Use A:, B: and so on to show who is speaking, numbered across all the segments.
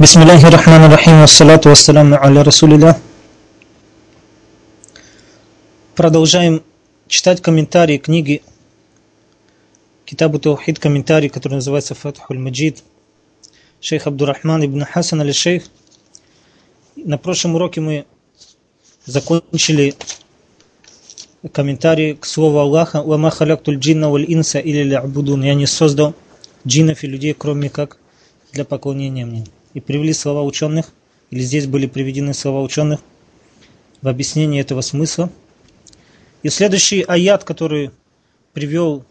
A: بسم الله الرحمن الرحيم والصلاة والسلام على رسول الله Продолжаем читать комментарии книги Китабу Таухид, комментарий, который называется Фатхуль Маджид, шейх Абдурахман ибн Хасан али шейх. На прошлом уроке мы закончили комментарий к слову Аллаха «Вама халяктуль джинна валь инса или лябудун» «Я не создал джиннов и людей, кроме как для поклонения мне» и привели слова ученых, или здесь были приведены слова ученых в объяснении этого смысла. И следующий аят, который привел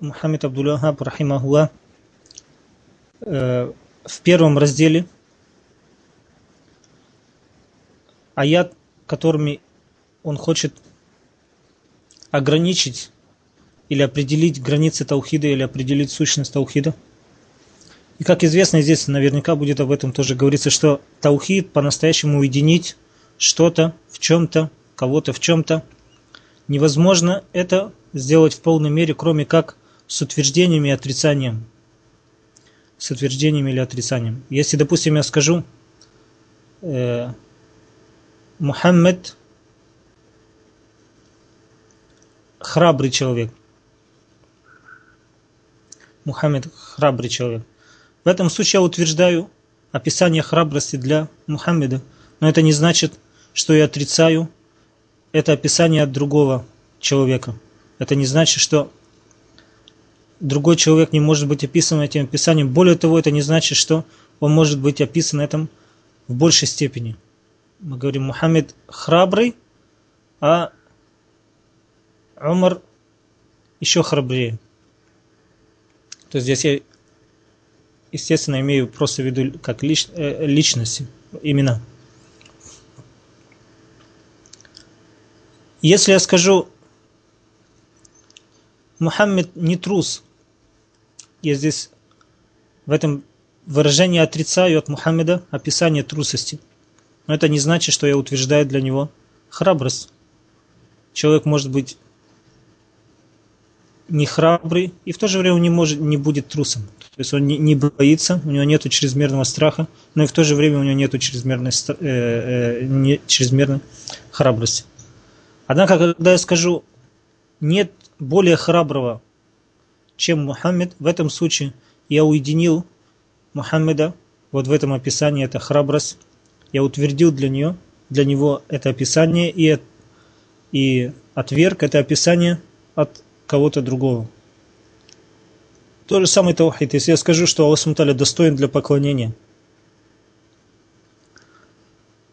A: Мухаммед Абдуллахаб, рахимахулла, э, в первом разделе, аят, которыми он хочет ограничить или определить границы Таухида, или определить сущность Таухида – и как известно, здесь наверняка будет об этом тоже говориться, что таухид по-настоящему уединить что-то в чем-то, кого-то в чем-то, невозможно это сделать в полной мере, кроме как с утверждением и отрицанием. С утверждением или отрицанием. Если, допустим, я скажу, э, Мухаммед храбрый человек. Мухаммед храбрый человек. В этом случае я утверждаю описание храбрости для Мухаммеда, но это не значит, что я отрицаю это описание от другого человека. Это не значит, что другой человек не может быть описан этим описанием. Более того, это не значит, что он может быть описан этим в большей степени. Мы говорим, Мухаммед храбрый, а Умар еще храбрее. То есть здесь я естественно, имею просто в виду как лич, э, личности, имена. Если я скажу, Мухаммед не трус, я здесь в этом выражении отрицаю от Мухаммеда описание трусости. Но это не значит, что я утверждаю для него храбрость. Человек может быть не храбрый, и в то же время он не, может, не будет трусом. То есть он не, не боится, у него нет чрезмерного страха, но и в то же время у него нет чрезмерной, э, э, не, чрезмерной храбрости. Однако, когда я скажу, нет более храброго, чем Мухаммед, в этом случае я уединил Мухаммеда, вот в этом описании это храбрость, я утвердил для нее, для него это описание и, и отверг это описание от кого-то другого. То же самое таухид. Если я скажу, что Аллах Сумталя достоин для поклонения,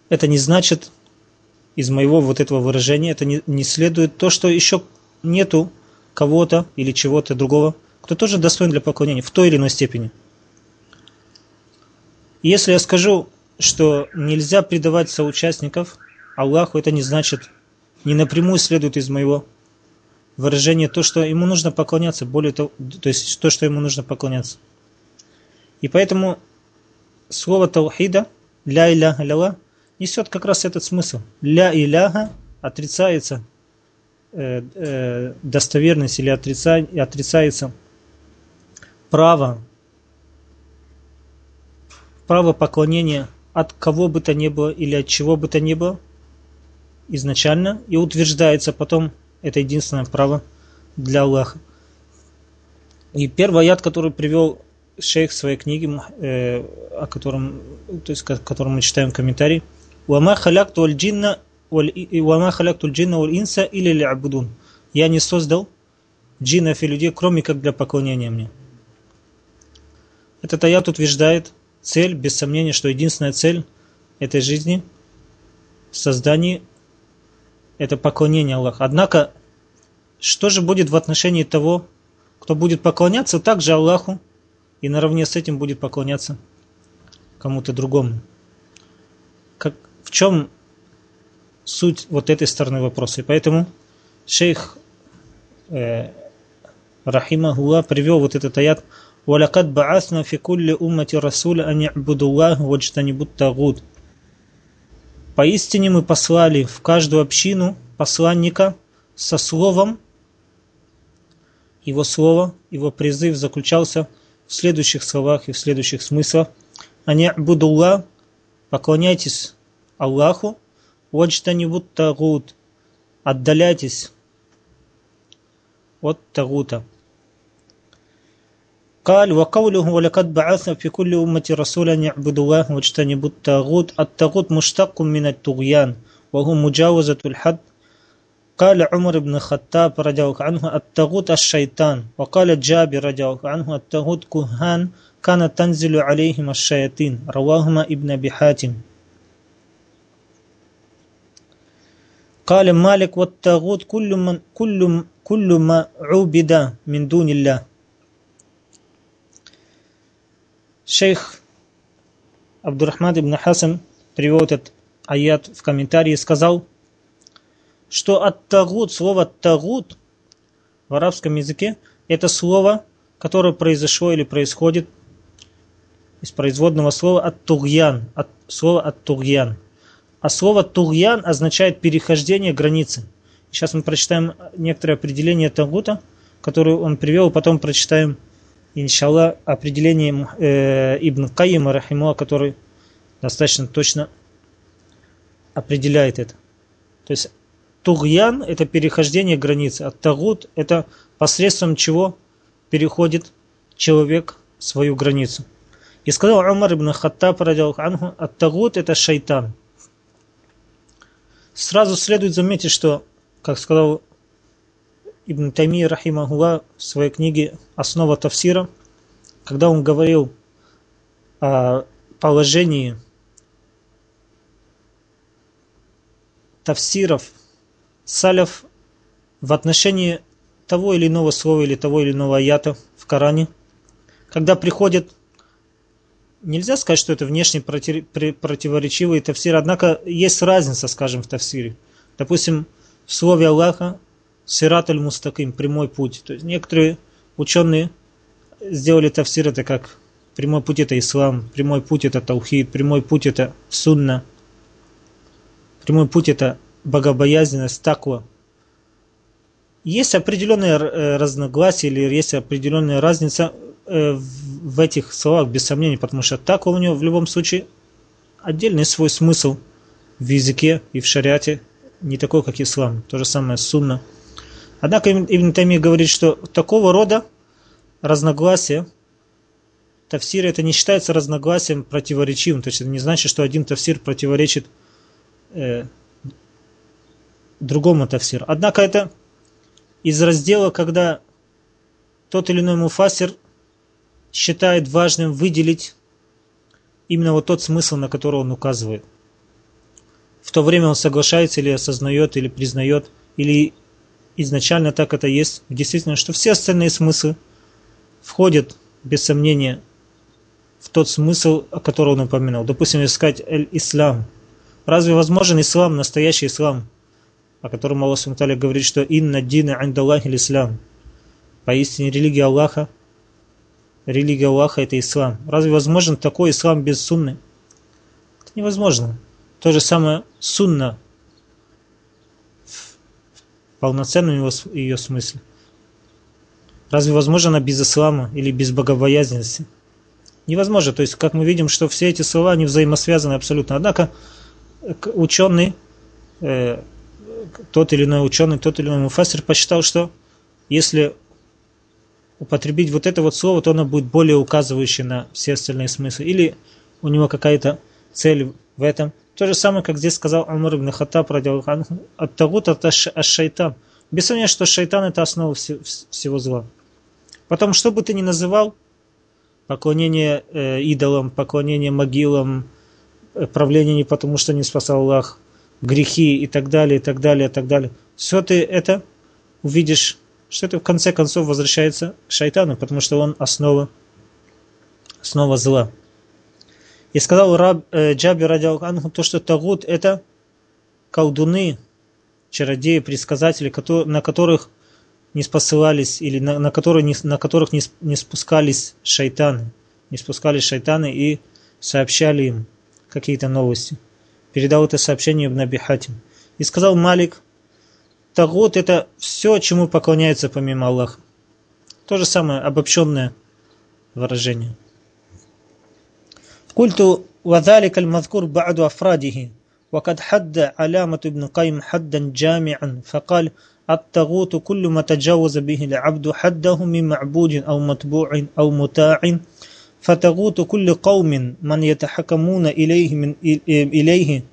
A: это не значит из моего вот этого выражения, это не, не следует то, что еще нету кого-то или чего-то другого, кто тоже достоин для поклонения в той или иной степени. Если я скажу, что нельзя предавать соучастников Аллаху, это не значит, не напрямую следует из моего выражение то, что ему нужно поклоняться, более того, то есть то, что ему нужно поклоняться. И поэтому слово таухида, ля иляха ляла, несет как раз этот смысл. Ля иляха отрицается э, э, достоверность или отрица, отрицается право, право поклонения от кого бы то ни было или от чего бы то ни было изначально и утверждается потом это единственное право для Аллаха. И первый аят, который привел шейх в своей книге, э, о котором, то есть, о котором мы читаем комментарий, «Вама халякту аль джинна вама халякту джинна валь инса или лябудун». Я не создал джиннов и людей, кроме как для поклонения мне. Этот аят утверждает цель, без сомнения, что единственная цель этой жизни в создании это поклонение Аллаху. Однако, что же будет в отношении того, кто будет поклоняться также Аллаху и наравне с этим будет поклоняться кому-то другому? Как, в чем суть вот этой стороны вопроса? И поэтому шейх э, Рахима Гула привел вот этот аят «Валякад баасна фи кулли уммати расуля ани абудуллах ваджтанибут тагут» Поистине мы послали в каждую общину посланника со словом, его слово, его призыв заключался в следующих словах и в следующих смыслах. Ани'будуллах, поклоняйтесь Аллаху, ваджтанибут тагут, отдаляйтесь от тагута. قال وقوله ولقد بعثنا في كل أمة رسولا يعبدوا الله واجتنبوا الطاغوت. الطاغوت مشتق من الطغيان وهو مجاوزة الحد. قال عمر بن الخطاب رضي الله عنه الطاغوت الشيطان. وقال جابر رضي الله عنه الطاغوت كهان كانت تنزل عليهم الشياطين. رواهما ابن أبي حاتم. قال مالك والطاغوت كل من كل كل ما عبد من دون الله. Шейх Абдурахман ибн Хасан привел этот аят в комментарии сказал, что от тагут, слово тагут в арабском языке, это слово, которое произошло или происходит из производного слова от тугьян, от слова от тугьян. А слово тугьян означает перехождение границы. Сейчас мы прочитаем некоторые определения тагута, которые он привел, потом прочитаем иншаллах, определением э, Ибн Каима, рахимуа, который достаточно точно определяет это. То есть тугьян – это перехождение границы, а тагут – это посредством чего переходит человек свою границу. И сказал Умар ибн Хаттаб, анху, от тагут – это шайтан. Сразу следует заметить, что, как сказал Ибн Тайми, рахимахула, в своей книге «Основа Тавсира», когда он говорил о положении тавсиров, салев в отношении того или иного слова или того или иного аята в Коране, когда приходит, нельзя сказать, что это внешне противоречивый тавсир, однако есть разница, скажем, в тавсире. Допустим, в слове Аллаха Сират аль-Мустаким, прямой путь. То есть некоторые ученые сделали тавсир это как прямой путь это ислам, прямой путь это таухид, прямой путь это сунна, прямой путь это богобоязненность, таква. Есть определенные э, разногласия или есть определенная разница э, в этих словах, без сомнений, потому что таква у него в любом случае отдельный свой смысл в языке и в шариате, не такой, как ислам. То же самое сунна. Однако Ибн Тайми говорит, что такого рода разногласия, тавсир это не считается разногласием противоречивым. То есть это не значит, что один тавсир противоречит э, другому тавсиру. Однако это из раздела, когда тот или иной муфасир считает важным выделить именно вот тот смысл, на который он указывает. В то время он соглашается или осознает, или признает, или изначально так это есть, действительно, что все остальные смыслы входят, без сомнения, в тот смысл, о котором он упоминал. Допустим, если сказать «эль-ислам». Разве возможен ислам, настоящий ислам, о котором Аллах Субтитры говорит, что «инна дина андаллахи ислам». Поистине религия Аллаха, религия Аллаха это ислам. Разве возможен такой ислам без сунны? Это невозможно. То же самое сунна полноценном его, ее смысле. Разве возможно она без ислама или без богобоязненности? Невозможно. То есть, как мы видим, что все эти слова, они взаимосвязаны абсолютно. Однако, ученый, э, тот или иной ученый, тот или иной муфасир посчитал, что если употребить вот это вот слово, то оно будет более указывающее на все остальные смыслы. Или у него какая-то цель в этом. То же самое, как здесь сказал Умар ибн Хаттаб, от тагут от аш-шайтан. Без сомнения, что шайтан это основа всего зла. Потом, что бы ты ни называл, поклонение э, идолам, поклонение могилам, э, правление не потому, что не спасал Аллах, грехи и так далее, и так далее, и так далее. Все ты это увидишь, что это в конце концов возвращается к шайтану, потому что он основа, основа зла. И сказал раб э, Джаби радиал Анху, то, что Тагут это колдуны, чародеи, предсказатели, которые, на которых не спосылались или на, на, которые не, на которых не, не спускались шайтаны, не спускались шайтаны и сообщали им какие-то новости. Передал это сообщение в Наби Хатим. И сказал Малик, Тагут это все, чему поклоняется помимо Аллаха. То же самое обобщенное выражение. قلت وذلك المذكور بعد أفراده. وقد حد علامة ابن قيم حدا جامعا فقال الطاغوت كل ما تجاوز به العبد حده من معبود أو متبوع أو متاع. فتغوت كل قوم من يتحكمون إليه من إليه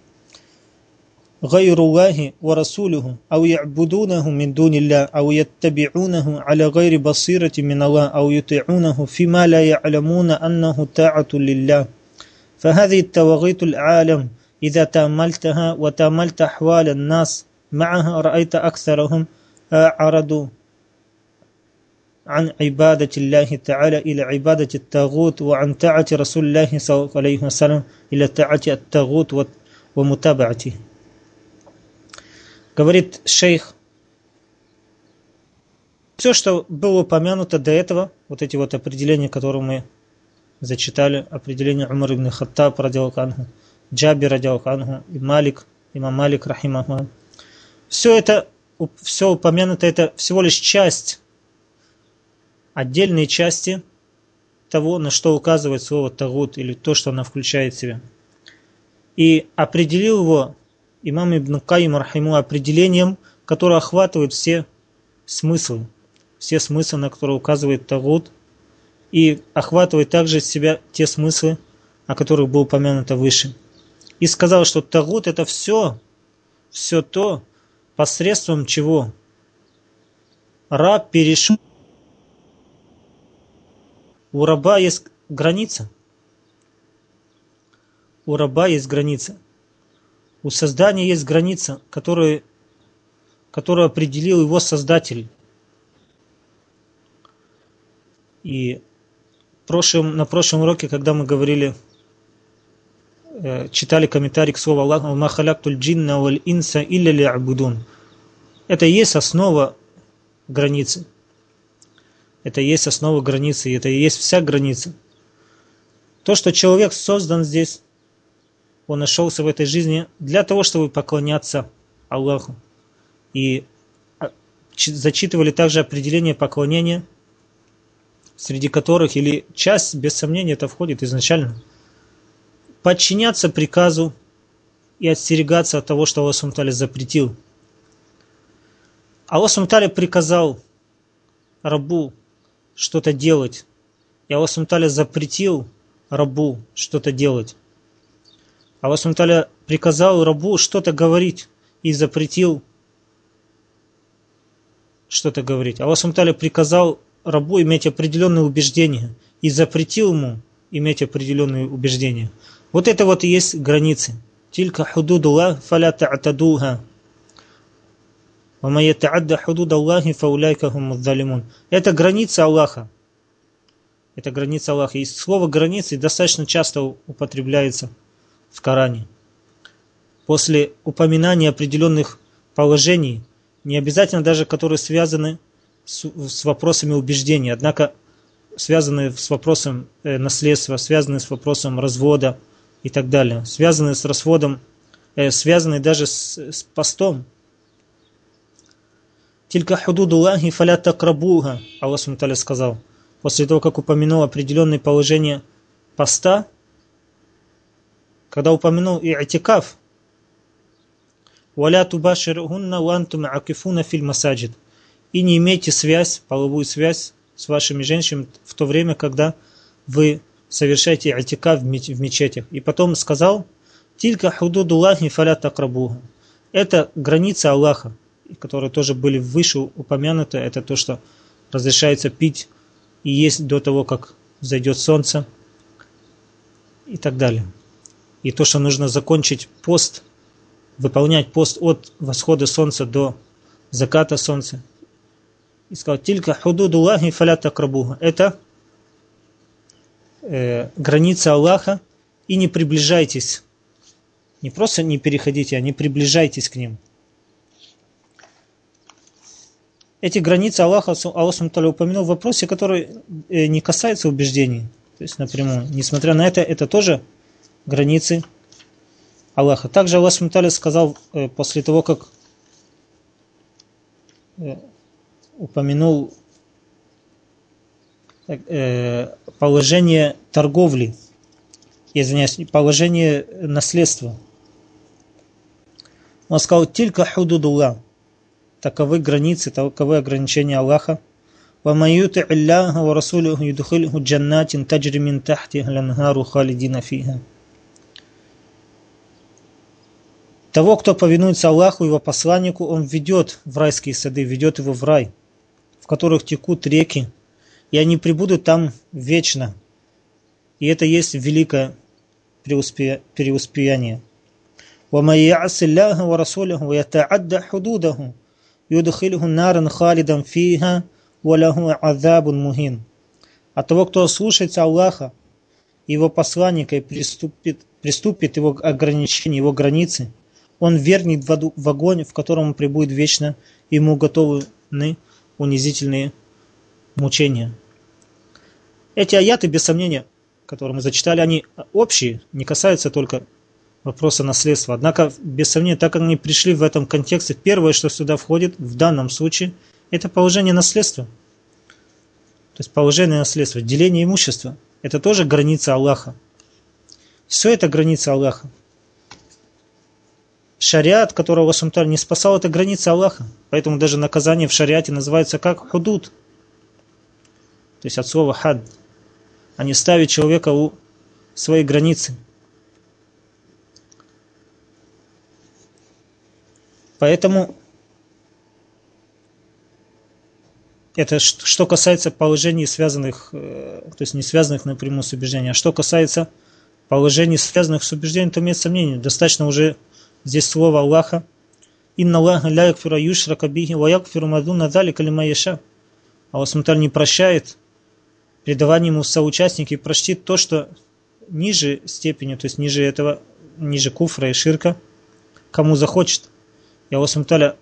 A: غير الله ورسوله أو يعبدونه من دون الله أو يتبعونه على غير بصيرة من الله أو يطيعونه فيما لا يعلمون أنه طاعة لله. فهذه التواغيت العالم إذا تأملتها وتأملت أحوال الناس معها رأيت أكثرهم أعرضوا عن عبادة الله تعالى إلى عبادة التاغوت وعن طاعة رسول الله صلى الله عليه وسلم إلى طاعة التاغوت ومتابعته Говорит шейх, все, что было упомянуто до этого, вот эти вот определения, которые мы зачитали, определение Умар ибн Хаттаб, радиалканху, Джаби, радиалканху, и Малик, имам Малик, рахимаху. Все это, все упомянуто, это всего лишь часть, отдельные части того, на что указывает слово тагут, или то, что она включает в себя. И определил его имам Ибн Каим Рахиму определением, которое охватывает все смыслы, все смыслы, на которые указывает Тагут, и охватывает также себя те смыслы, о которых было упомянуто выше. И сказал, что Тагут это все, все то, посредством чего раб перешел. У раба есть граница. У раба есть граница. У создания есть граница, которую, которую определил его создатель. И прошлом, на прошлом уроке, когда мы говорили, э, читали комментарий к слову Аллаха «Махаляктуль джинна валь инса илля ли'абудун». Это и есть основа границы. Это и есть основа границы, это и есть вся граница. То, что человек создан здесь, он нашелся в этой жизни для того, чтобы поклоняться Аллаху. И а, зачитывали также определение поклонения, среди которых, или часть, без сомнения, это входит изначально, подчиняться приказу и остерегаться от того, что Аллах Сумтали запретил. Аллах Сумтали приказал рабу что-то делать, и Аллах Сумтали запретил рабу что-то делать. Аллах Субтитры приказал рабу что-то говорить и запретил что-то говорить. Аллах Субтитры приказал рабу иметь определенные убеждения и запретил ему иметь определенные убеждения. Вот это вот и есть границы. Тилька худудула фаля та'тадуха. Вама ята'адда худуд Аллахи фауляйка хумуддалимун. Это граница Аллаха. Это граница Аллаха. И слово границы достаточно часто употребляется в Коране. После упоминания определенных положений, не обязательно даже которые связаны с, с вопросами убеждения, однако связанные с вопросом э, наследства, связанные с вопросом развода и так далее, связанные с разводом, э, связанные даже с, с постом. Тилька худудуллахи фаля такрабуха, Аллах сказал. После того, как упомянул определенные положения поста, когда упомянул и атикаф, «Валя тубаширхунна вантум акифуна филь масаджид» и не имейте связь, половую связь с вашими женщинами в то время, когда вы совершаете атикаф в мечетях. И потом сказал, «Тилька худудуллахи фаля такрабуха». Это граница Аллаха, которые тоже были выше упомянуты. Это то, что разрешается пить и есть до того, как зайдет солнце и так далее и то, что нужно закончить пост, выполнять пост от восхода солнца до заката солнца. И сказал, тилька худудуллахи фалята крабуха. Это э, граница Аллаха, и не приближайтесь. Не просто не переходите, а не приближайтесь к ним. Эти границы Аллаха, Аллах упомянул в вопросе, который э, не касается убеждений. То есть напрямую. Несмотря на это, это тоже границы Аллаха. Также Аллах сказал э, после того, как э, упомянул э, положение торговли извиняюсь, положение наследства. Он сказал, тилька худудулла, таковы границы, таковы ограничения Аллаха. ومن يطع الله ورسوله يدخله جنات تجري من تحتها الأنهار خالدين فيها Того, кто повинуется Аллаху и его посланнику, он ведет в райские сады, ведет его в рай, в которых текут реки, и они прибудут там вечно. И это есть великое преуспеяние. وَمَنْ يَعْصِ اللَّهَ وَرَسُولَهُ وَيَتَعَدَّ حُدُودَهُ يُدْخِلْهُ نَارًا خَالِدًا فِيهَا وَلَهُ عَذَابٌ مُهِينٌ А того, кто слушается Аллаха, его посланника и приступит, приступит его ограничения, его границы, он вернет в, в огонь, в котором он пребудет вечно, ему готовы унизительные мучения. Эти аяты, без сомнения, которые мы зачитали, они общие, не касаются только вопроса наследства. Однако, без сомнения, так как они пришли в этом контексте, первое, что сюда входит в данном случае, это положение наследства. То есть положение наследства, деление имущества. Это тоже граница Аллаха. Все это граница Аллаха. Шариат, которого Вашамталь не спасал, это граница Аллаха. Поэтому даже наказание в шариате называется как худуд. То есть от слова хад. А не ставить человека у своей границы. Поэтому это что касается положений, связанных, э, то есть не связанных напрямую с убеждением, а что касается положений, связанных с убеждением, то имеет сомнение. Достаточно уже Здесь слово Аллаха. Инна Аллаха ля якфира юшрака бихи ва якфиру мадуна залика лима яша. Аллах Сумталь не прощает предавание ему соучастники и простит то, что ниже степени, то есть ниже этого, ниже куфра и ширка, кому захочет. И Аллах Сумталя,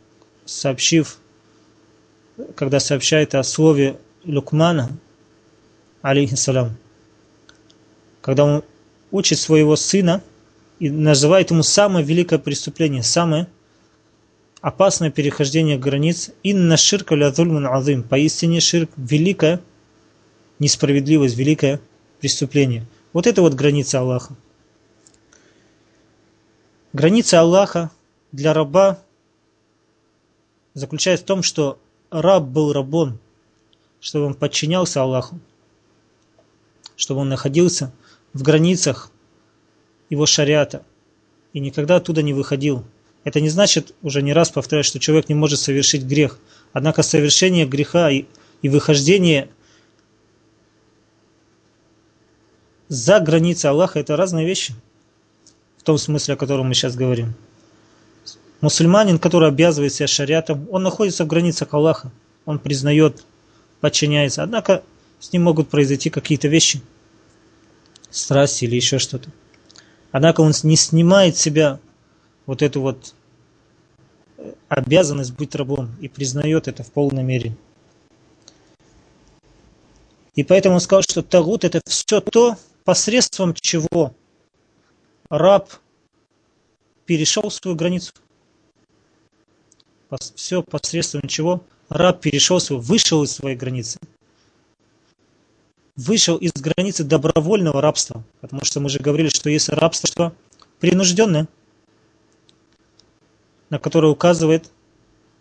A: сообщив, когда сообщает о слове Лукмана, алейхиссалям, когда он учит своего сына, и называет ему самое великое преступление, самое опасное перехождение границ. Инна ширка ля зульмун азим. Поистине ширк – великая несправедливость, великое преступление. Вот это вот граница Аллаха. Граница Аллаха для раба заключается в том, что раб был рабом, чтобы он подчинялся Аллаху, чтобы он находился в границах его шариата и никогда оттуда не выходил. Это не значит, уже не раз повторяю, что человек не может совершить грех. Однако совершение греха и, и выхождение за границы Аллаха – это разные вещи. В том смысле, о котором мы сейчас говорим. Мусульманин, который обязывает себя шариатом, он находится в границах Аллаха. Он признает, подчиняется. Однако с ним могут произойти какие-то вещи. Страсти или еще что-то. Однако он не снимает с себя вот эту вот э, обязанность быть рабом и признает это в полной мере. И поэтому он сказал, что тагут это все то, посредством чего раб перешел свою границу. Все посредством чего раб перешел свою, вышел из своей границы вышел из границы добровольного рабства. Потому что мы же говорили, что есть рабство принужденное, на которое указывает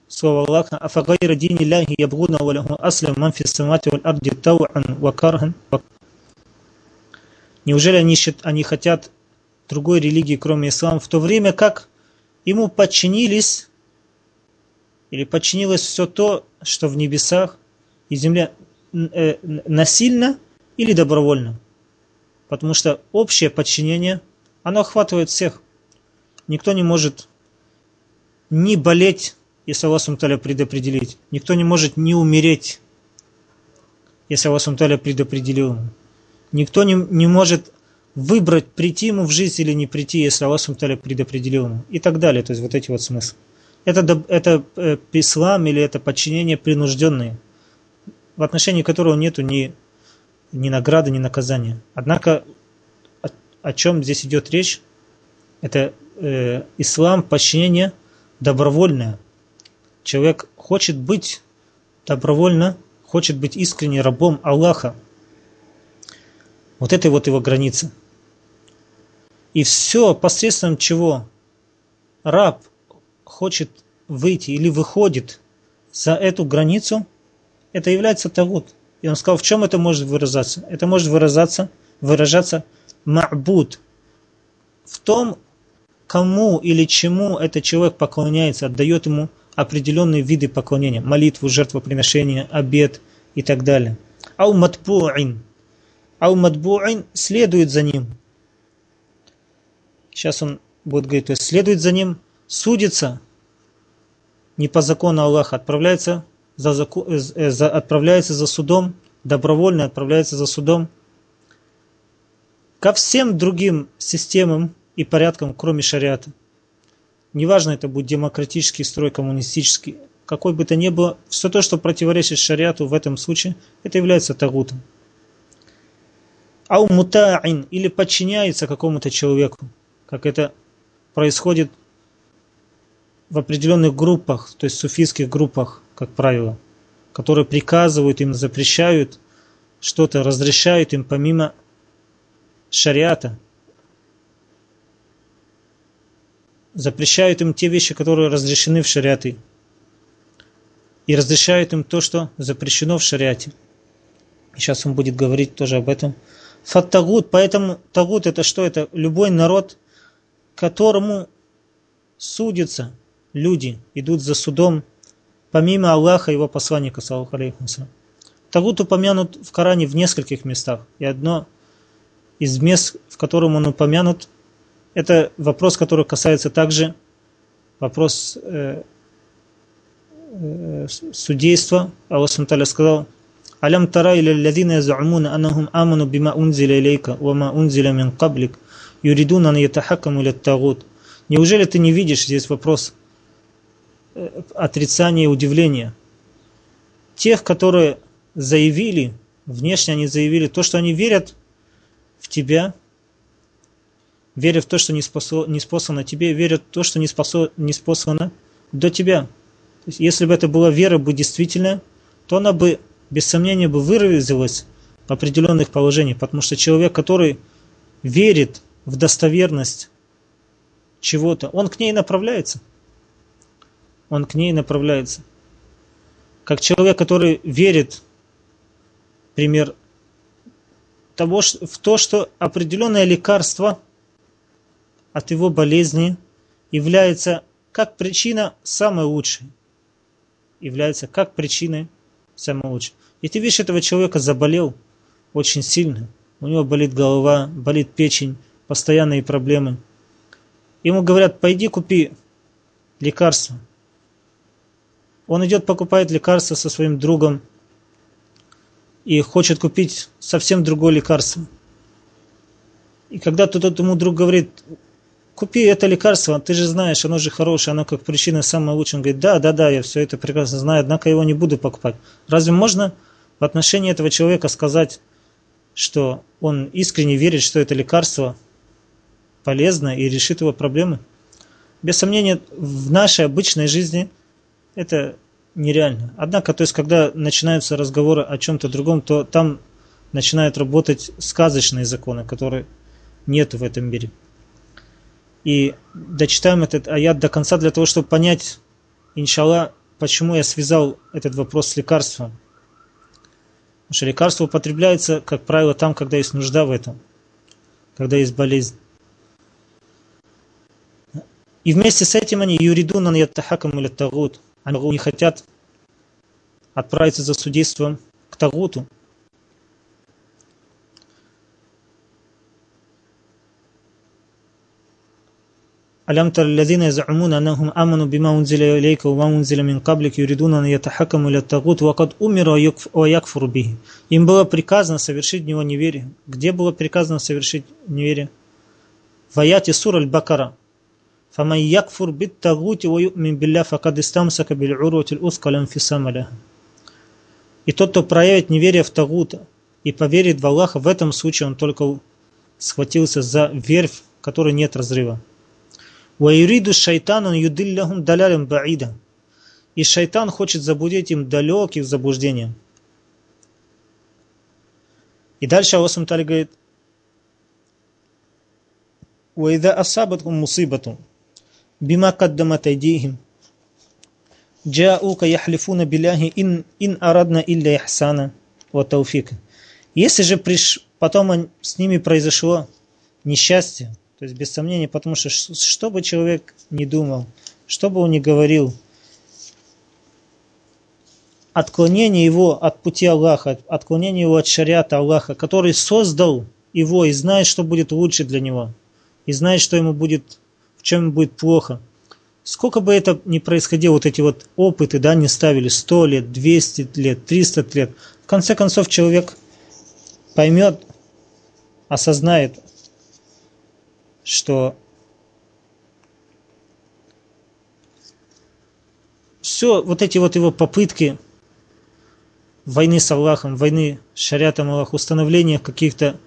A: слово Аллаха «Афагайра дини ляхи ябгуна валяху аслям ман валь арди тауан вакархан». Неужели они, они хотят другой религии, кроме ислама, в то время как ему подчинились или подчинилось все то, что в небесах и земле э, насильно или добровольно. Потому что общее подчинение, оно охватывает всех. Никто не может не болеть, если Аллах Сумталя предопределить. Никто не может не умереть, если Аллах Сумталя предопределил Никто не, не может выбрать, прийти ему в жизнь или не прийти, если Аллах Сумталя предопределил. И так далее. То есть вот эти вот смыслы. Это, это э, ислам или это подчинение принужденные, в отношении которого нету ни ни награды, ни наказания. Однако о, о чем здесь идет речь? Это э, ислам подчинение добровольное. Человек хочет быть добровольно, хочет быть искренне рабом Аллаха. Вот это вот его граница. И все, посредством чего раб хочет выйти или выходит за эту границу, это является тагут. И он сказал, в чем это может выражаться? Это может выражаться, выражаться ма'буд. В том, кому или чему этот человек поклоняется, отдает ему определенные виды поклонения, молитву, жертвоприношение, обед и так далее. Ау матбу'ин. Ау матбу'ин следует за ним. Сейчас он будет говорить, то есть следует за ним, судится не по закону Аллаха, отправляется за, э, э, за, отправляется за судом, добровольно отправляется за судом ко всем другим системам и порядкам, кроме шариата. Неважно, это будет демократический строй, коммунистический, какой бы то ни было, все то, что противоречит шариату в этом случае, это является тагутом. Ау мутаин или подчиняется какому-то человеку, как это происходит в определенных группах, то есть суфийских группах, как правило, которые приказывают им, запрещают что-то, разрешают им помимо шариата, запрещают им те вещи, которые разрешены в шариате, и разрешают им то, что запрещено в шариате. Сейчас он будет говорить тоже об этом. Фаттагут, поэтому тагут это что? Это любой народ, которому судится люди идут за судом, помимо Аллаха и его посланника, Тагут упомянут в Коране в нескольких местах. И одно из мест, в котором он упомянут, это вопрос, который касается также вопрос э, э, судейства. Аллах Субтитры сказал, «Алям тара иля ладина язумуна аннахум аману бима унзиля илейка, ва ма унзиля мин каблик, юридуна на ятахакаму иля тагут». Неужели ты не видишь здесь вопрос – отрицание и удивление. Тех, которые заявили, внешне они заявили то, что они верят в тебя, верят в то, что не, спосо, не способно тебе, верят в то, что не, спосо, не способно до тебя. То есть, если бы это была вера бы действительно, то она бы, без сомнения, бы выразилась в определенных положениях, потому что человек, который верит в достоверность чего-то, он к ней направляется он к ней направляется. Как человек, который верит, пример, того, в то, что определенное лекарство от его болезни является как причина самой лучшей. Является как причиной самой лучшей. И ты видишь, этого человека заболел очень сильно. У него болит голова, болит печень, постоянные проблемы. Ему говорят, пойди купи лекарство. Он идет, покупает лекарство со своим другом и хочет купить совсем другое лекарство. И когда тот ему друг говорит, купи это лекарство, ты же знаешь, оно же хорошее, оно как причина самая лучшая. Он говорит, да, да, да, я все это прекрасно знаю, однако его не буду покупать. Разве можно в отношении этого человека сказать, что он искренне верит, что это лекарство полезно и решит его проблемы? Без сомнения, в нашей обычной жизни – это нереально. Однако, то есть, когда начинаются разговоры о чем-то другом, то там начинают работать сказочные законы, которые нет в этом мире. И дочитаем этот аят до конца для того, чтобы понять, иншалла, почему я связал этот вопрос с лекарством. Потому что лекарство употребляется, как правило, там, когда есть нужда в этом, когда есть болезнь. И вместе с этим они юридуна яттахакам или тагут они не хотят отправиться за судейством к Тагуту. ألم تر الذين يزعمون أنهم آمنوا بما أنزل إليك وما أنزل من قبلك يريدون أن يتحكموا إلى الطاغوت وقد أمروا ويكفر به. Им было приказано совершить в него неверие. Где было приказано совершить неверие? В аяте сура Аль-Бакара. فمن يكفر بالتغوت ويؤمن بالله فقد استمسك بالعروة الأثقى لا انفصام لها. И тот, кто проявит неверие в Тагута и поверит в Аллаха, в этом случае он только схватился за верфь, в которой нет разрыва. وَيُرِيدُ الشَّيْطَانُ يُدِلَّهُمْ دَلَالًا بَعِيدًا И шайтан хочет заблудить им далеких заблуждением. И дальше Аллах говорит, وإذا أصابتهم مصيبة بما قدمت أيديهم جاءوك يحلفون بالله إن, إن أردنا إلا إحسانا وتوفيقا Если же приш... потом с ними произошло несчастье, то есть без сомнения, потому что что бы человек не думал, что бы он ни говорил, отклонение его от пути Аллаха, отклонение его от шариата Аллаха, который создал его и знает, что будет лучше для него, и знает, что ему будет, в чем будет плохо. Сколько бы это ни происходило, вот эти вот опыты, да, не ставили 100 лет, 200 лет, 300 лет, в конце концов человек поймет, осознает, что все вот эти вот его попытки войны с Аллахом, войны с шариатом Аллаха, установления каких-то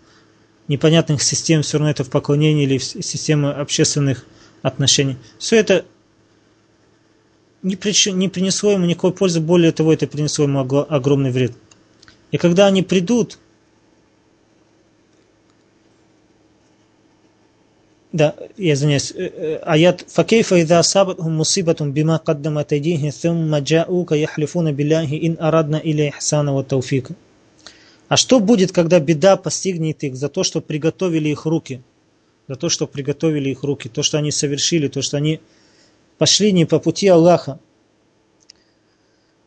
A: непонятных систем, все равно это в поклонении или в системы общественных отношений. Все это не, принесло ему никакой пользы, более того, это принесло ему огромный вред. И когда они придут, да, я извиняюсь, э, э, аят «Факейфа ида асабатхум мусибатум бима каддамат айдихи thumma джаука яхлифуна билляхи ин арадна или ихсана ва тауфика». А что будет, когда беда постигнет их за то, что приготовили их руки? За то, что приготовили их руки, то, что они совершили, то, что они пошли не по пути Аллаха.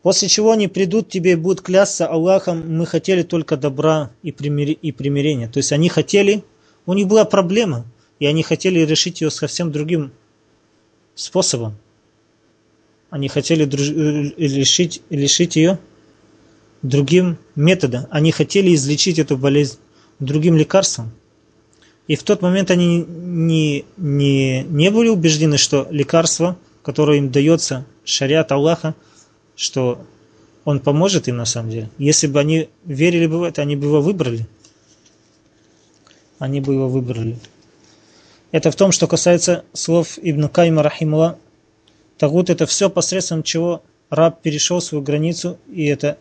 A: После чего они придут тебе и будут клясться Аллахом, мы хотели только добра и, примирения. То есть они хотели, у них была проблема – и они хотели решить ее совсем другим способом. Они хотели друж... Э, решить, решить ее другим методом. Они хотели излечить эту болезнь другим лекарством. И в тот момент они не, не, не были убеждены, что лекарство, которое им дается, шариат Аллаха, что он поможет им на самом деле. Если бы они верили бы в это, они бы его выбрали. Они бы его выбрали. Это в том, что касается слов Ибн Кайма Рахимула. Тагут это все посредством чего раб перешел свою границу, и это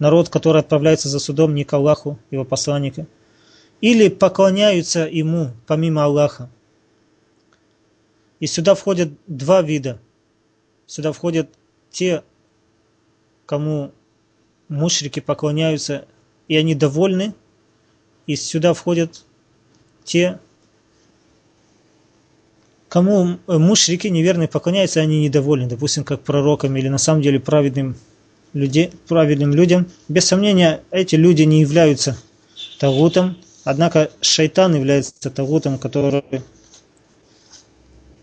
A: народ, который отправляется за судом не к Аллаху, его посланника, или поклоняются ему помимо Аллаха. И сюда входят два вида. Сюда входят те, кому мушрики поклоняются, и они довольны, и сюда входят те, кому э, мушрики неверные поклоняются, они недовольны, допустим, как пророкам или на самом деле праведным, людей, праведным людям. Без сомнения, эти люди не являются тагутом, однако шайтан является тагутом, который,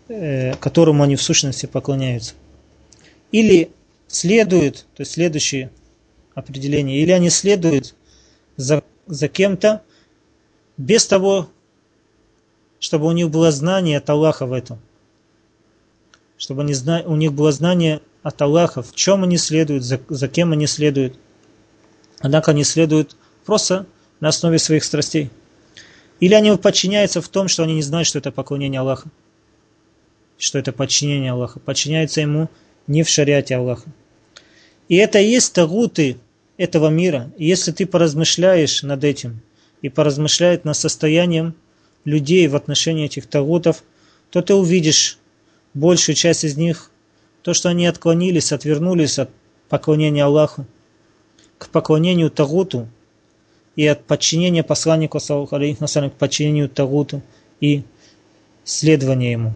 A: э, которому они в сущности поклоняются. Или следуют, то есть следующее определение, или они следуют за, за кем-то без того, чтобы у них было знание от Аллаха в этом. Чтобы они, у них было знание от Аллаха, в чем они следуют, за, за кем они следуют. Однако они следуют просто на основе своих страстей. Или они подчиняются в том, что они не знают, что это поклонение Аллаха. Что это подчинение Аллаха. Подчиняются ему не в шариате Аллаха. И это и есть тагуты этого мира. И если ты поразмышляешь над этим и поразмышляешь над состоянием людей в отношении этих тагутов, то ты увидишь большую часть из них, то, что они отклонились, отвернулись от поклонения Аллаху к поклонению Тагуту и от подчинения посланнику к подчинению Тагуту и следования ему.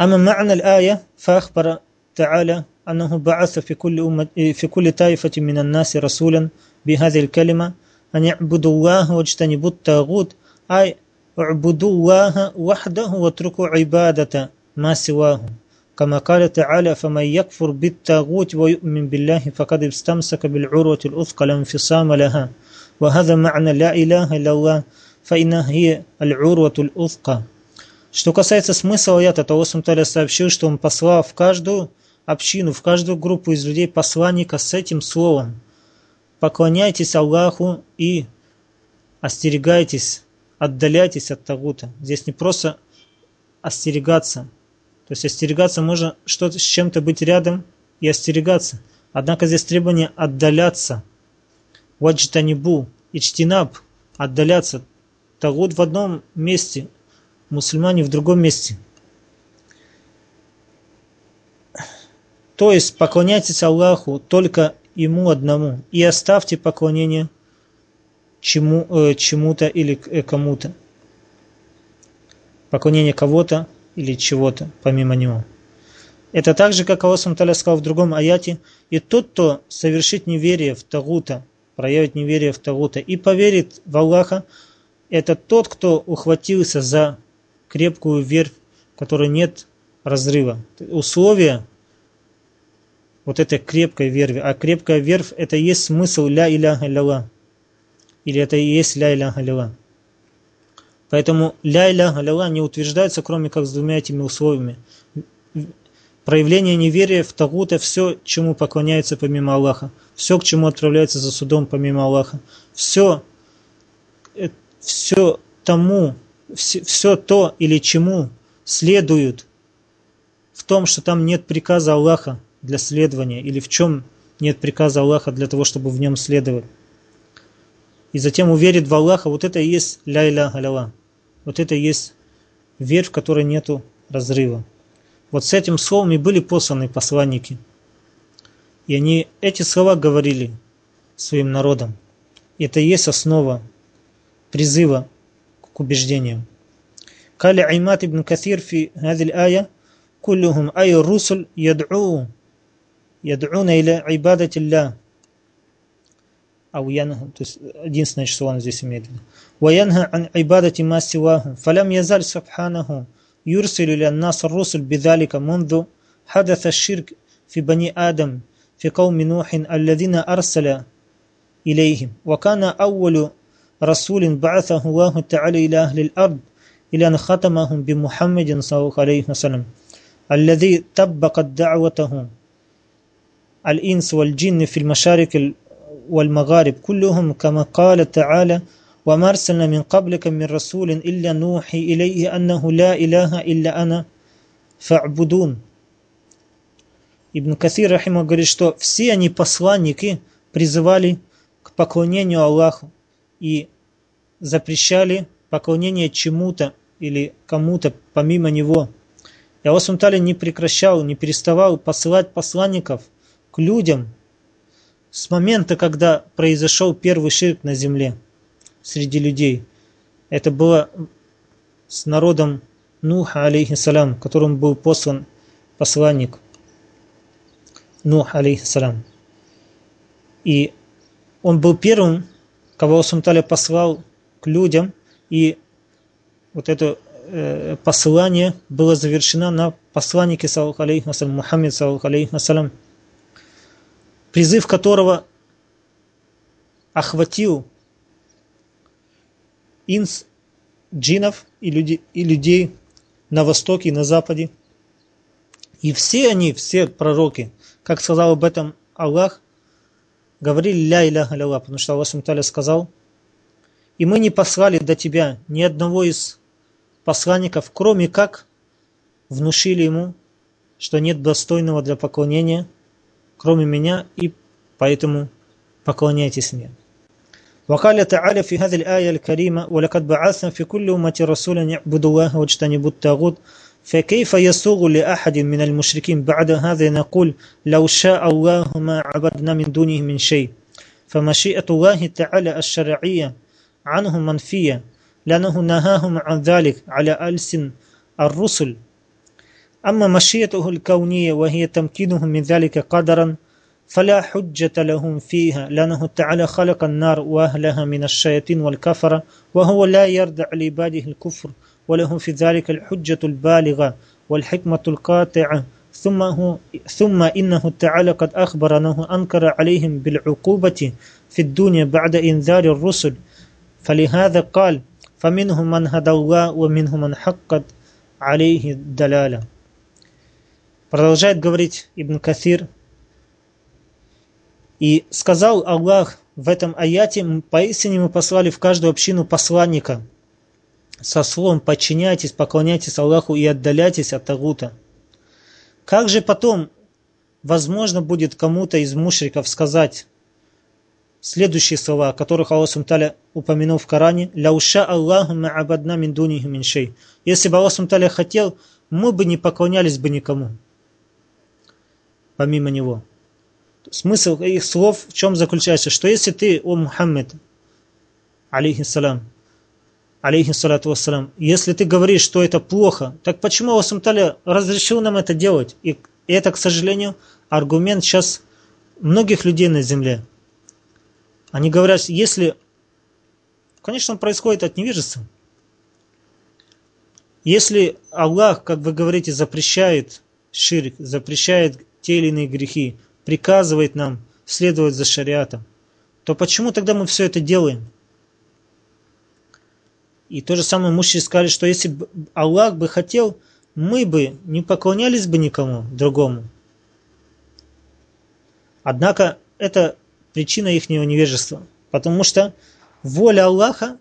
A: أما معنى الآية فأخبر تعالى أنه بعث في كل, أمة في كل طائفة من الناس رسولا بهذه الكلمة أن يعبدوا الله واجتنبوا الطاغوت أي اعبدوا الله وحده واتركوا عبادة ما سواه كما قال تعالى فمن يكفر بالطاغوت ويؤمن بالله فقد استمسك بالعروة الأثقى لا انفصام لها وهذا معنى لا إله إلا الله فإنها هي العروة الأثقى Что касается смысла аята, то Аллах Таля сообщил, что Он послал в каждую общину, в каждую группу из людей посланника с этим словом – поклоняйтесь Аллаху и остерегайтесь, отдаляйтесь от Тагута. Здесь не просто остерегаться. то есть остерегаться можно что-то с чем-то быть рядом и остерегаться. Однако здесь требование отдаляться. Ваджтанибу, ичтинаб, отдаляться. Тагут в одном месте, мусульмане в другом месте. То есть поклоняйтесь Аллаху только Ему одному и оставьте поклонение чему, э, чему-то или э, кому-то. Поклонение кого-то или чего-то помимо Него. Это так же, как Аллах Сумталя сказал в другом аяте, «И тот, кто совершит неверие в Тагута, проявит неверие в Тагута и поверит в Аллаха, это тот, кто ухватился за крепкую верфь, в которой нет разрыва. Условия вот этой крепкой верви. А крепкая верфь это есть смысл ля иляха илля Или это и есть ля иляха илля Поэтому ля иляха илля не утверждается, кроме как с двумя этими условиями. Проявление неверия в Тагута, все, чему поклоняется помимо Аллаха, все, к чему отправляется за судом помимо Аллаха, все, э, все тому, все, все то или чему следует в том, что там нет приказа Аллаха для следования, или в чем нет приказа Аллаха для того, чтобы в нем следовать. И затем уверит в Аллаха, вот это и есть ля-иля аляла. Вот это и есть верь, в которой нету разрыва. Вот с этим словом и были посланы посланники. И они эти слова говорили своим народам. И это и есть основа призыва к убеждению. قال عماد بن كثير في هذه الآية كلهم أي الرسل يدعو يدعون إلى عبادة الله أو ينهى единственное, что он здесь имеет وينهى عن عبادة ما سواه فلم يزل سبحانه يرسل إلى الناس الرسل بذلك منذ حدث الشرك في بني آدم في قوم نوح الذين أرسل إليهم وكان أول رسول بعثه الله تعالى إلى أهل الأرض إلى أن ختمهم بمحمد صلى الله عليه وسلم الذي طبقت دعوته الإنس والجن في المشارق والمغارب كلهم كما قال تعالى وما أرسلنا من قبلك من رسول إلا نوحي إليه أنه لا إله إلا أنا فاعبدون Ибн Касир Рахима говорит, что все они посланники призывали к поклонению Аллаху и запрещали поклонение чему-то или кому-то помимо него. И Аллах не прекращал, не переставал посылать посланников к людям с момента, когда произошел первый ширк на земле среди людей. Это было с народом Нуха, алейхиссалям, которому был послан посланник Нух, алейхиссалям. И он был первым, кого Сумталя послал к людям, и вот это э, посылание было завершено на посланнике, саллаху алейхи Мухаммед, саллаху алейхи призыв которого охватил инс, джинов и, люди, и людей на востоке и на западе. И все они, все пророки, как сказал об этом Аллах, говорили ля иляха ля потому что Аллах Сумталя сказал, и мы не послали до тебя ни одного из посланников, кроме как внушили ему, что нет достойного для поклонения – кроме меня, и поэтому поклоняйтесь мне. وقال تعالى في هذه الآية الكريمة ولقد بعثنا في كل أمة رسولا يعبدوا الله واجتنبوا الطاغوت فكيف يسوغ لأحد من المشركين بعد هذا نقول لو شاء الله ما عبدنا من دونه من شيء فمشيئة الله تعالى الشرعية عنهم منفية لأنه نهاهم عن ذلك على ألسن الرسل أما مشيئته الكونية وهي تمكينهم من ذلك قدرا فلا حجة لهم فيها لأنه تعالى خلق النار وأهلها من الشياطين والكفرة وهو لا يردع لعباده الكفر وله في ذلك الحجة البالغة والحكمة القاطعة. ثم, هو ثم إنه تعالى قد أخبر أنه أنكر عليهم بالعقوبة في الدنيا بعد إنذار الرسل. فلهذا قال فمنهم من هدى الله ومنهم من حقت عليه الدلالة. Продолжает говорить Ибн Каthир. И сказал Аллах в этом аяте, поистине мы послали в каждую общину посланника со словом «подчиняйтесь, поклоняйтесь Аллаху и отдаляйтесь от Тагута». Как же потом возможно будет кому-то из мушриков сказать следующие слова, которых Аллах Сумталя упомянул в Коране, «Ляуша Аллаху ма'абадна мин дунихи миншей». Если бы Аллах Сумталя хотел, мы бы не поклонялись бы никому, помимо Него. Смысл их слов в чем заключается? Что если ты, о Мухаммед, алейхиссалам, алейхиссалату вассалам, если ты говоришь, что это плохо, так почему Аллах Сумталя разрешил нам это делать? И это, к сожалению, аргумент сейчас многих людей на земле. Они говорят, если... Конечно, он происходит от невежества. Если Аллах, как вы говорите, запрещает ширк, запрещает те или иные грехи, приказывает нам следовать за шариатом, то почему тогда мы все это делаем? И то же самое мужчины сказали, что если бы Аллах бы хотел, мы бы не поклонялись бы никому другому. Однако это причина их невежества. Потому что воля Аллаха,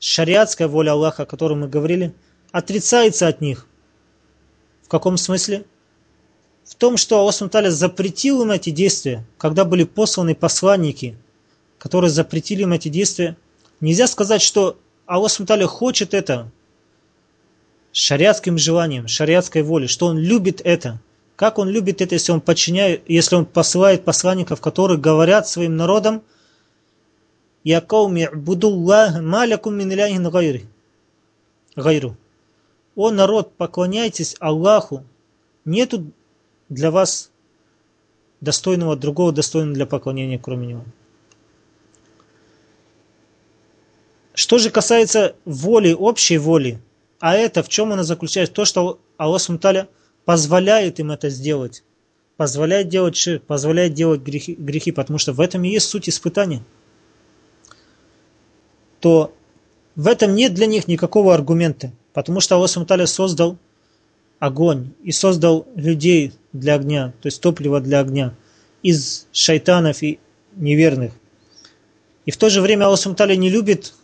A: шариатская воля Аллаха, о которой мы говорили, отрицается от них. В каком смысле? В том, что Аллах Субтитры запретил им эти действия, когда были посланы посланники, которые запретили им эти действия. Нельзя сказать, что Аллах Субтитры хочет это шариатским желанием, шариатской волей, что Он любит это. Как Он любит это, если Он подчиняет, если Он посылает посланников, которые говорят своим народам, «Я кауми будуллах малякум мин гайру». «О народ, поклоняйтесь Аллаху, нету для вас достойного другого достойного для поклонения, кроме Него». Что же касается воли, общей воли, а это в чем она заключается? То, что Аллах Сумталя позволяет им это сделать. Позволяет делать ширк, позволяет делать грехи, грехи, потому что в этом и есть суть испытания. То в этом нет для них никакого аргумента, потому что Аллах Сумталя создал огонь и создал людей для огня, то есть топливо для огня, из шайтанов и неверных. И в то же время Аллах Сумталя не любит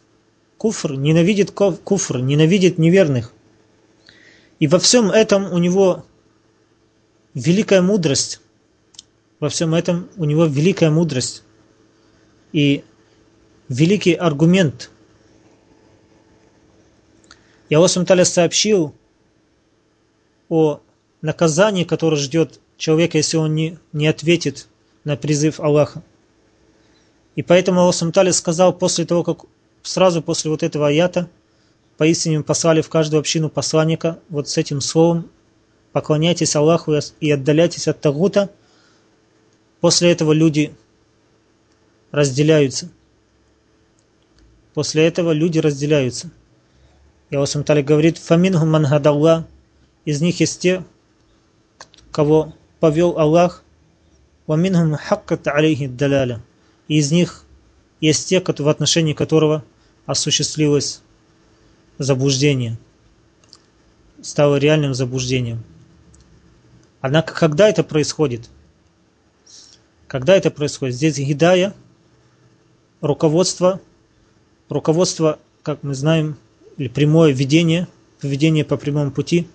A: куфр, ненавидит куфр, ненавидит неверных. И во всем этом у него великая мудрость. Во всем этом у него великая мудрость. И великий аргумент. И Аллах Сумталя сообщил о наказании, которое ждет человека, если он не, не ответит на призыв Аллаха. И поэтому Аллах Сумталя сказал после того, как сразу после вот этого аята поистине послали в каждую общину посланника вот с этим словом поклоняйтесь Аллаху и отдаляйтесь от Тагута. После этого люди разделяются. После этого люди разделяются. И Аллах Сумтали говорит, «Фаминхум мангадалла» Из них есть те, кого повел Аллах, «Ваминхум хаккат алейхи даляля» И из них есть те, в отношении которого осуществилось заблуждение, стало реальным заблуждением. Однако, когда это происходит? Когда это происходит? Здесь гидая, руководство, руководство, как мы знаем, или прямое ведение, поведение по прямому пути.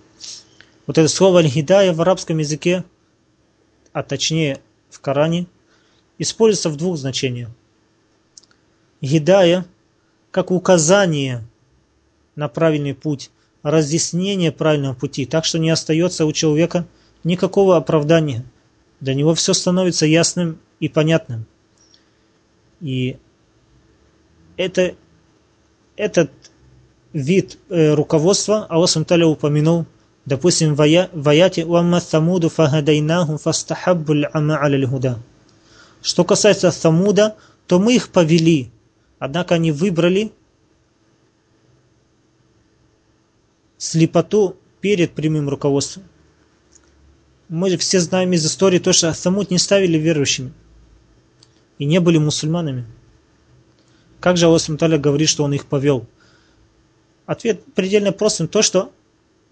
A: Вот это слово аль-гидая в арабском языке, а точнее в Коране, используется в двух значениях. Гидая – как указание на правильный путь, разъяснение правильного пути, так что не остается у человека никакого оправдания. Для него все становится ясным и понятным. И это, этот вид э, руководства Аллах Сумталя упомянул, допустим, в аяте «Уамма самуду фагадайнахум фастахаббуль ама аля Что касается Самуда, то мы их повели, Однако они выбрали слепоту перед прямым руководством. Мы все знаем из истории то, что Самут не ставили верующими и не были мусульманами. Как же Аллах говорит, что он их повел? Ответ предельно прост. То, что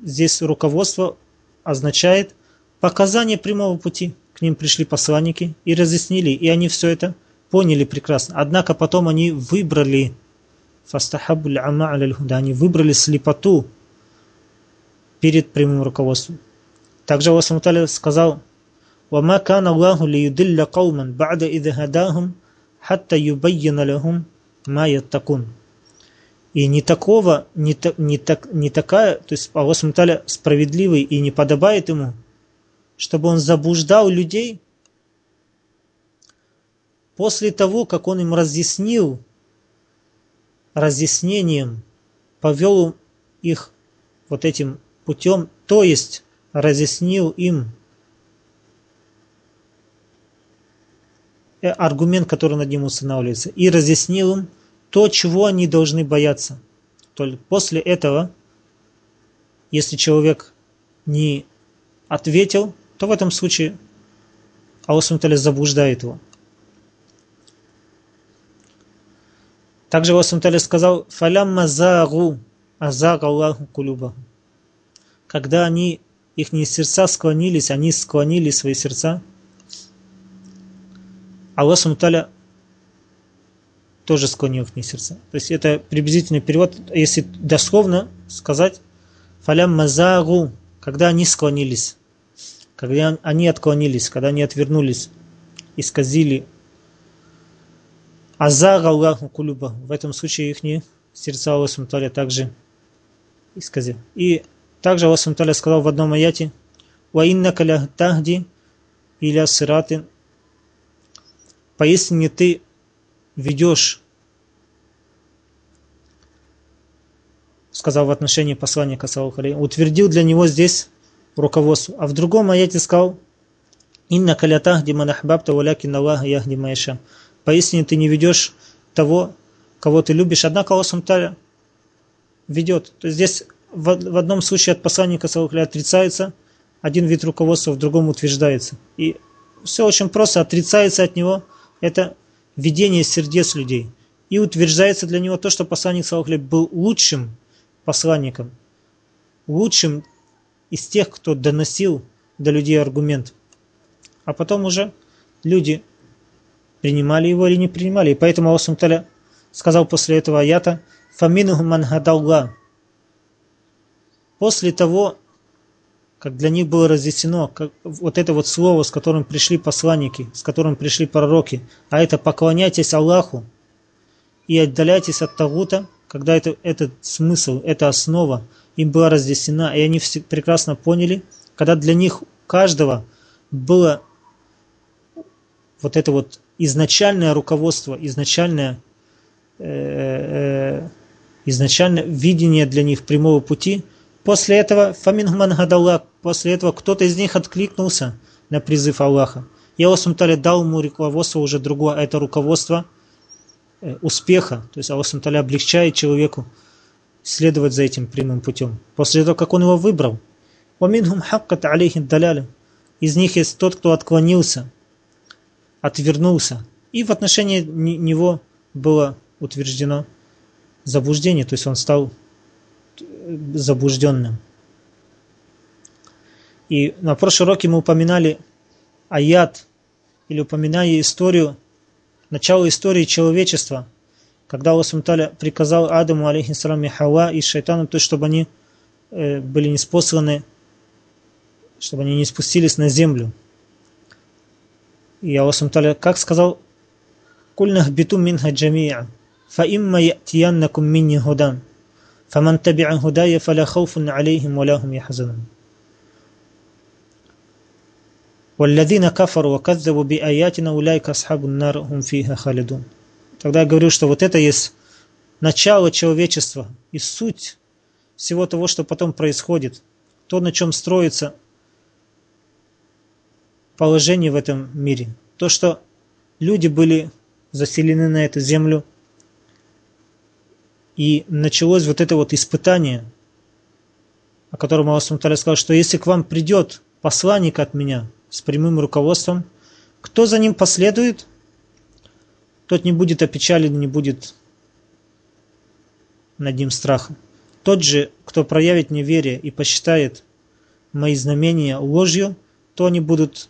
A: здесь руководство означает показание прямого пути. К ним пришли посланники и разъяснили, и они все это поняли прекрасно. Однако потом они выбрали фастахабуль ама они выбрали слепоту перед прямым руководством. Также Аллах сказал, وَمَا كَانَ اللَّهُ لِيُدِلَّ قَوْمًا بَعْدَ إِذْ هَدَاهُمْ хатта юбайяна лахум ма яттакун. и не такого, не, та, не, так, не такая, то есть Аллах Субтитры справедливый и не подобает ему, чтобы он заблуждал людей после того, как он им разъяснил, разъяснением, повел их вот этим путем, то есть разъяснил им э, аргумент, который над ним устанавливается, и разъяснил им то, чего они должны бояться. Только после этого, если человек не ответил, то в этом случае Аллах заблуждает его. Также Аллах сказал, «Фалямма загу, азаг Аллаху кулюбаху». Когда они, их сердца склонились, они склонили свои сердца, Аллах тоже склонил их сердца. То есть это приблизительный перевод, если дословно сказать, фалям мазагу, когда они склонились, когда они отклонились, когда они отвернулись, исказили Азага Аллаху кулюба. В этом случае их сердца Аллах Сумталя также исказил. И также Аллах Сумталя сказал в одном аяте «Ва инна каля тахди иля сираты» Поистине ты ведешь, сказал в отношении посланника, утвердил для него здесь руководство. А в другом аяте сказал «Инна каля тахди манахбабта валякин Аллах яхди майша» Поистине ты не ведешь того, кого ты любишь, однако Аллах Сумталя ведет. То есть здесь в, в одном случае от посланника Салахля отрицается один вид руководства, в другом утверждается. И все очень просто, отрицается от него это видение сердец людей. И утверждается для него то, что посланник Салахля был лучшим посланником, лучшим из тех, кто доносил до людей аргумент. А потом уже люди принимали его или не принимали. И поэтому Аллах Таля сказал после этого аята «Фаминуху мангадалла». После того, как для них было разъяснено как, вот это вот слово, с которым пришли посланники, с которым пришли пророки, а это поклоняйтесь Аллаху и отдаляйтесь от Тагута, когда это, этот смысл, эта основа им была разъяснена, и они все прекрасно поняли, когда для них каждого было вот это вот изначальное руководство, изначальное, э, э, изначальное видение для них прямого пути. После этого Фамингман Гадаллах, После этого кто-то из них откликнулся на призыв Аллаха. И Аллах Сумталя дал ему руководство уже другое, а это руководство э, успеха. То есть Аллах Сумталя облегчает человеку следовать за этим прямым путем. После того, как он его выбрал. Из них есть тот, кто отклонился, отвернулся. И в отношении него было утверждено заблуждение, то есть он стал э, заблужденным. И на прошлом уроке мы упоминали аят, или упоминали историю, начало истории человечества, когда Аллах Сумталя приказал Адаму, алейхиссалам, и Хава, и шайтану, то, чтобы они э, были неспосланы, чтобы они не спустились на землю. И Аллах Сумталя как сказал, «Кульнах биту минха джами'а, фа имма я'тияннакум минни худан, фаман таби'а худая фаля хауфун алейхим валяхум «Валлядина кафару ва кадзабу би аятина уляйка асхабу нар хум халидун». Тогда я говорю, что вот это есть начало человечества и суть всего того, что потом происходит, то, на чем строится положение в этом мире. То, что люди были заселены на эту землю, и началось вот это вот испытание, о котором Аллах сказал, что если к вам придет посланник от меня, с прямым руководством, кто за ним последует, тот не будет опечален, не будет над ним страха. Тот же, кто проявит неверие и посчитает мои знамения ложью, то они будут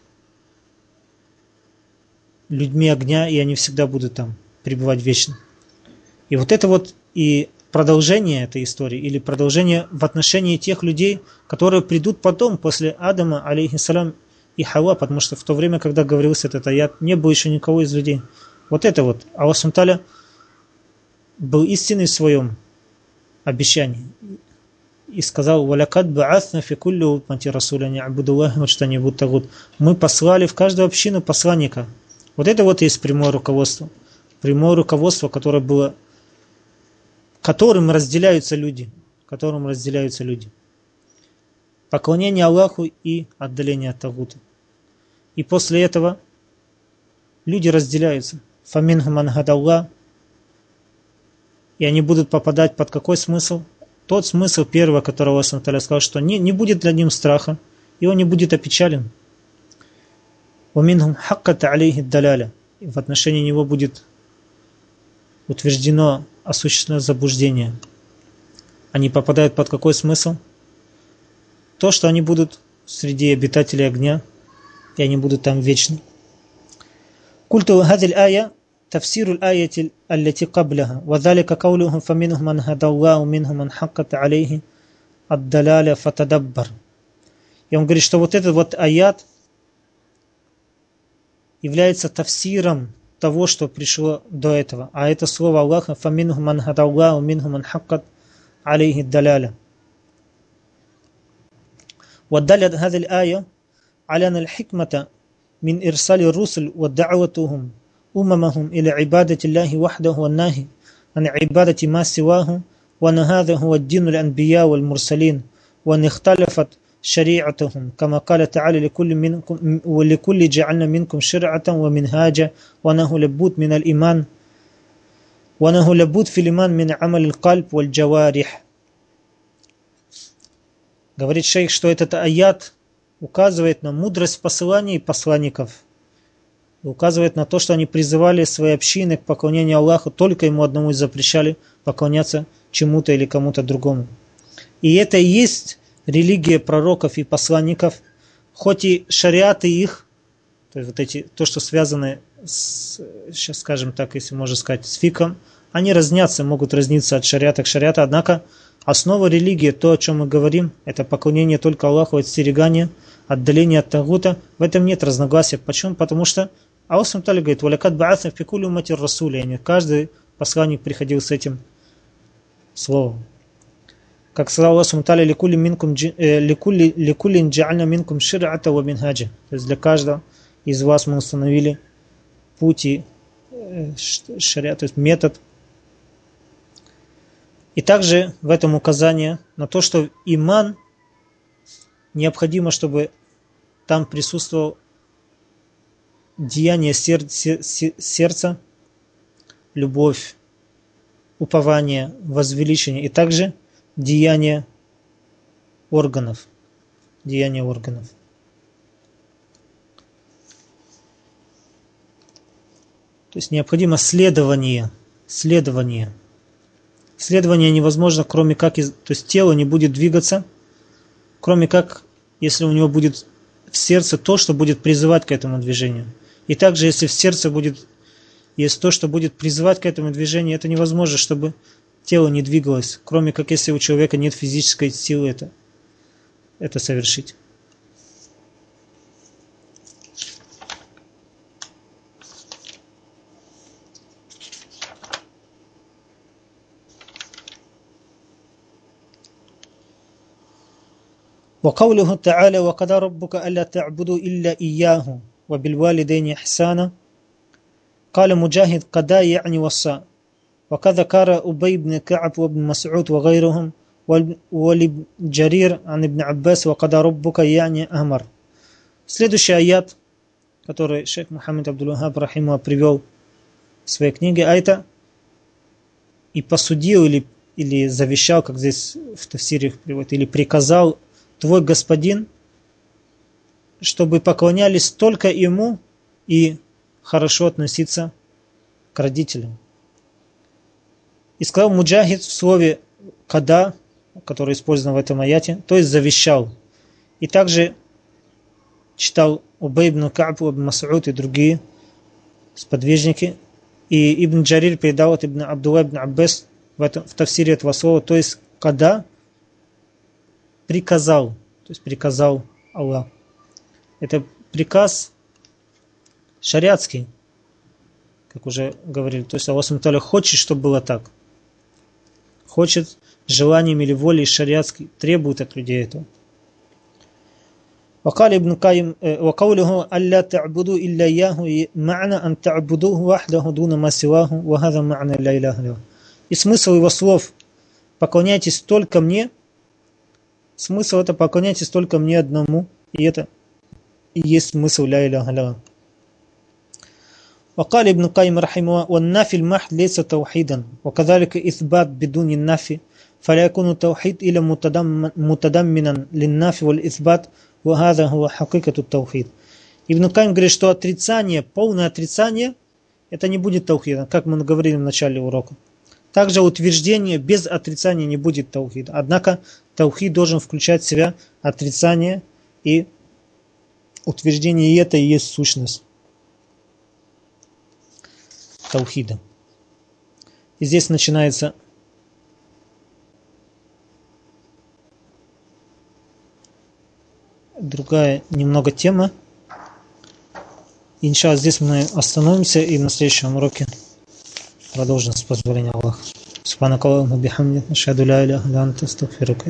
A: людьми огня, и они всегда будут там пребывать вечно. И вот это вот и продолжение этой истории, или продолжение в отношении тех людей, которые придут потом, после Адама, алейхиссалам, и Хава, потому что в то время, когда говорился этот аят, не было еще никого из людей. Вот это вот. Аллах Субтитры был истинный в своем обещании. И сказал, «Валякад ба'аthna фи кулли умати расуля ни'абудуллахи вачтанибут тагут». Мы послали в каждую общину посланника. Вот это вот есть прямое руководство. Прямое руководство, которое было, которым разделяются люди. Которым разделяются люди. Поклонение Аллаху и отдаление от Тагута. И после этого люди разделяются. Фаминхамангадалла. И они будут попадать под какой смысл? Тот смысл первого, который Аллах сказал, что не, не будет для ним страха, и он не будет опечален. Уминхум хакката алейхи даляля. В отношении него будет утверждено осуществлено заблуждение. Они попадают под какой смысл? То, что они будут среди обитателей огня – и они будут там вечно. Культу هذه الآية تفسير الآية التي قبلها وذلك قولهم فمنهم من هدى الله ومنهم من حقت عليه الدلالة فتدبر И он говорит, что вот этот вот аят является тафсиром того, что пришло до этого. А это слово Аллаха «Фаминху ман хадаллаху, минху ман хаккат алейхи даляля». ودلت هذه الآية على أن الحكمة من إرسال الرسل ودعوتهم أممهم إلى عبادة الله وحده والناهي عن عبادة ما سواه وأن هذا هو الدين الأنبياء والمرسلين وأن اختلفت شريعتهم كما قال تعالى لكل منكم ولكل جعلنا منكم شرعة ومنهاجا وأنه لابد من الإيمان وأنه لابد في الإيمان من عمل القلب والجوارح Говорит шейх, что этот аят указывает на мудрость посылания и посланников – указывает на то, что они призывали свои общины к поклонению Аллаху, только ему одному и запрещали поклоняться чему-то или кому-то другому. И это и есть религия пророков и посланников, хоть и шариаты их, то есть вот эти, то, что связано с, сейчас скажем так, если можно сказать, с фиком, они разнятся, могут разниться от шариата к шариату, однако основа религии, то, о чем мы говорим, это поклонение только Аллаху, отстерегание, отдаление от Тагута, в этом нет разногласия. Почему? Потому что Аллах Субтитры говорит, «Валякат ба'атна в пикулю матир расуля». Каждый посланник приходил с этим словом. Как сказал Аллах Субтитры, «Ликули минкум э, ликулин джа'альна минкум шир'ата ва минхаджа». То есть для каждого из вас мы установили пути, э, то есть метод. И также в этом указание на то, что иман необходимо, чтобы там присутствовал деяние сердца, любовь, упование, возвеличение и также деяние органов. Деяние органов. То есть необходимо следование. Следование. Следование невозможно, кроме как, то есть тело не будет двигаться, кроме как, если у него будет в сердце то, что будет призывать к этому движению. И также, если в сердце будет есть то, что будет призывать к этому движению, это невозможно, чтобы тело не двигалось, кроме как если у человека нет физической силы это, это совершить. وقوله تعالى وقد ربك ألا تعبدوا إلا إياه وبالوالدين إحسانا قال مجاهد قدا يعني وصى وكذا كار أبي بن كعب وابن مسعود وغيرهم ولجرير عن ابن عباس وقد ربك يعني أمر Следующий аят, который шейх Мухаммад Абдул-Вахаб Рахима привел в своей книге, а это и посудил или, или завещал, как здесь в Тавсире приводит, или приказал твой господин чтобы поклонялись только ему и хорошо относиться к родителям. И сказал Муджахид в слове «када», которое использовано в этом аяте, то есть завещал. И также читал Убей ибн Ка'б, ибн Мас'уд и другие сподвижники. И Ибн Джарир передал от Ибн Абдулла ибн Аббас в, этом, в тавсире этого слова, то есть когда приказал, то есть приказал Аллах. Это приказ шариатский, как уже говорили. То есть Аллах Субтитры хочет, чтобы было так. Хочет желанием или волей шариатской, требует от людей этого. وقال ابن قيم وقوله ألا تعبدوا إلا إياه معنى أن تعبدوه وحده دون ما سواه وهذا معنى لا إله إلا И смысл его слов «поклоняйтесь только мне» смысл это «поклоняйтесь только мне одному» и это и есть смысл ля иляха ля. وقال ابن القيم رحمه الله والنافي المحض ليس توحيدا وكذلك إثبات بدون النفي فلا يكون التوحيد إلا متضمنا للنافي والإثبات وهذا هو حقيقة التوحيد Ибн Кайм говорит, что отрицание, полное отрицание, это не будет таухидом, как мы говорили в начале урока. Также утверждение без отрицания не будет таухида. Однако таухид должен включать в себя отрицание и утверждение, и это и есть сущность таухида. И здесь начинается другая немного тема. Иншалла, здесь мы остановимся и на следующем уроке продолжим с позволения Аллаха. سبحانك اللهم وبحمدك نشهد لا إله إلا أنت استغفرك